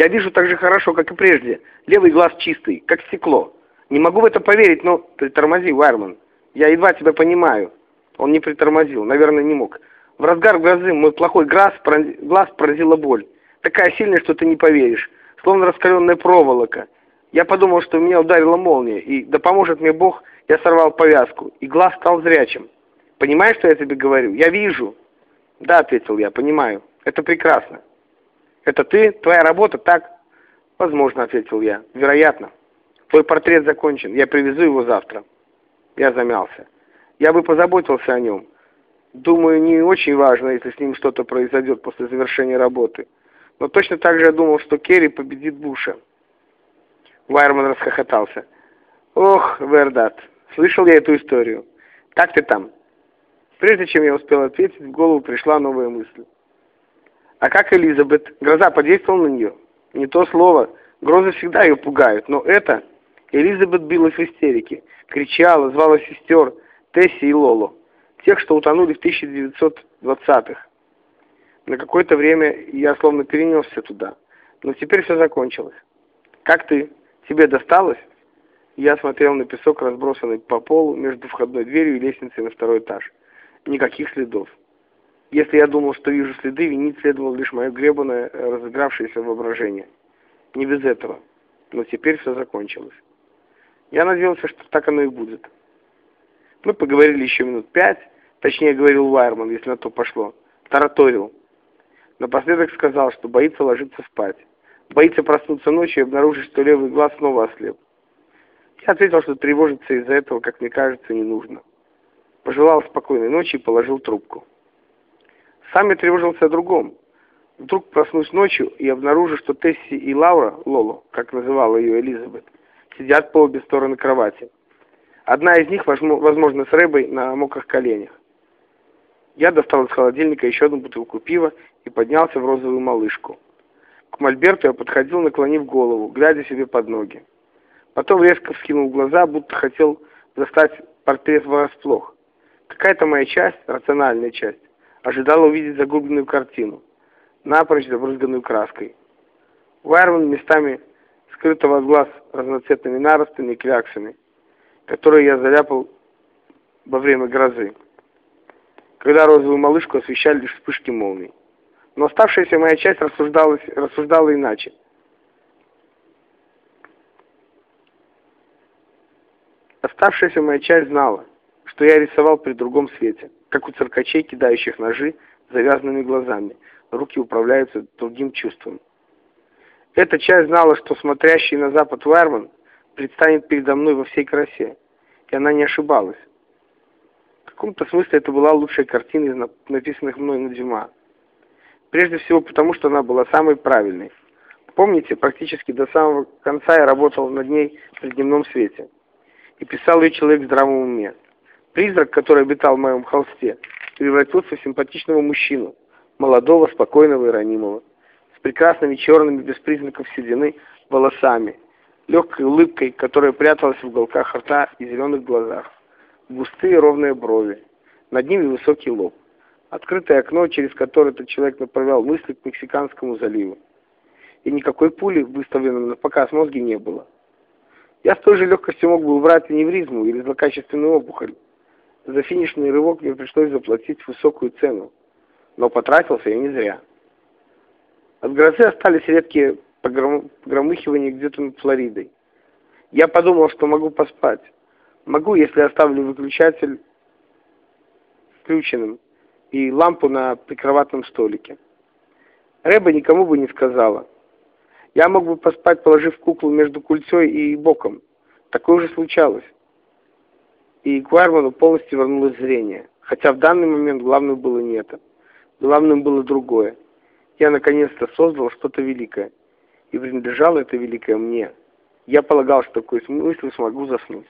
Я вижу так же хорошо, как и прежде. Левый глаз чистый, как стекло. Не могу в это поверить, но... Притормози, Вайерман. Я едва тебя понимаю. Он не притормозил, наверное, не мог. В разгар грозы мой плохой глаз, глаз поразила боль. Такая сильная, что ты не поверишь. Словно раскаленная проволока. Я подумал, что меня ударила молния, и да поможет мне Бог, я сорвал повязку, и глаз стал зрячим. Понимаешь, что я тебе говорю? Я вижу. Да, ответил я, понимаю. Это прекрасно. Это ты? Твоя работа, так? Возможно, ответил я. Вероятно. Твой портрет закончен. Я привезу его завтра. Я замялся. Я бы позаботился о нем. Думаю, не очень важно, если с ним что-то произойдет после завершения работы. Но точно так же я думал, что Керри победит Буша. Вайерман расхохотался. «Ох, Вердат, слышал я эту историю. Как ты там?» Прежде чем я успел ответить, в голову пришла новая мысль. «А как Элизабет? Гроза подействовала на нее?» «Не то слово. Грозы всегда ее пугают, но это...» Элизабет билась в истерике, кричала, звала сестер Тесси и Лоло, тех, что утонули в 1920-х. На какое-то время я словно перенесся туда, но теперь все закончилось. «Как ты? Тебе досталось?» Я смотрел на песок, разбросанный по полу между входной дверью и лестницей на второй этаж. Никаких следов. Если я думал, что вижу следы, винить следовало лишь мое гребаное, разыгравшееся воображение. Не без этого. Но теперь все закончилось. Я надеялся, что так оно и будет. Мы поговорили еще минут пять, точнее говорил Вайерман, если на то пошло. Тараторил. Напоследок сказал, что боится ложиться спать. Боится проснуться ночью и обнаружить, что левый глаз снова ослеп. Я ответил, что тревожиться из-за этого, как мне кажется, не нужно. Пожелал спокойной ночи и положил трубку. Сам я тревожился о другом. Вдруг проснусь ночью и обнаружу, что Тесси и Лаура, Лоло, как называла ее Элизабет, сидят по обе стороны кровати. Одна из них, возможно, с рыбой на мокрых коленях. Я достал из холодильника еще одну бутылку пива и поднялся в розовую малышку. К мольберту я подходил, наклонив голову, глядя себе под ноги. Потом резко вскинул глаза, будто хотел застать портрет врасплох. Какая-то моя часть, рациональная часть, ожидала увидеть загубленную картину, напрочь забрызганную краской. Вайерман местами скрытого от глаз разноцветными наростами и кляксами, которые я заляпал во время грозы, когда розовую малышку освещали лишь вспышки молний. Но оставшаяся моя часть рассуждала, рассуждала иначе. Оставшаяся моя часть знала, что я рисовал при другом свете, как у циркачей, кидающих ножи завязанными глазами. Руки управляются другим чувством. Эта часть знала, что смотрящий на запад Вайерман предстанет передо мной во всей красе, и она не ошибалась. В каком-то смысле это была лучшая картина из написанных мной на Дюма. Прежде всего потому, что она была самой правильной. Помните, практически до самого конца я работал над ней при дневном свете. И писал ее человек в здравом уме. Призрак, который обитал в моем холсте, превратился в симпатичного мужчину, молодого, спокойного и ранимого с прекрасными черными, без признаков седины, волосами, легкой улыбкой, которая пряталась в уголках рта и зеленых глазах, густые ровные брови, над ними высокий лоб, открытое окно, через которое этот человек направлял мысли к Мексиканскому заливу. И никакой пули, выставленной на показ мозги, не было. Я с той же легкостью мог бы убрать аневризму или злокачественную опухоль. За финишный рывок мне пришлось заплатить высокую цену, но потратился я не зря. От грозы остались редкие погромыхивания где-то над Флоридой. Я подумал, что могу поспать. Могу, если оставлю выключатель включенным и лампу на прикроватном столике. Рэба никому бы не сказала. Я мог бы поспать, положив куклу между кульцой и боком. Такое уже случалось. И к Варману полностью вернулось зрение. Хотя в данный момент главным было не это. Главным было другое я наконец-то создал что-то великое. И принадлежало это великое мне. Я полагал, что такой смысл смогу заснуть.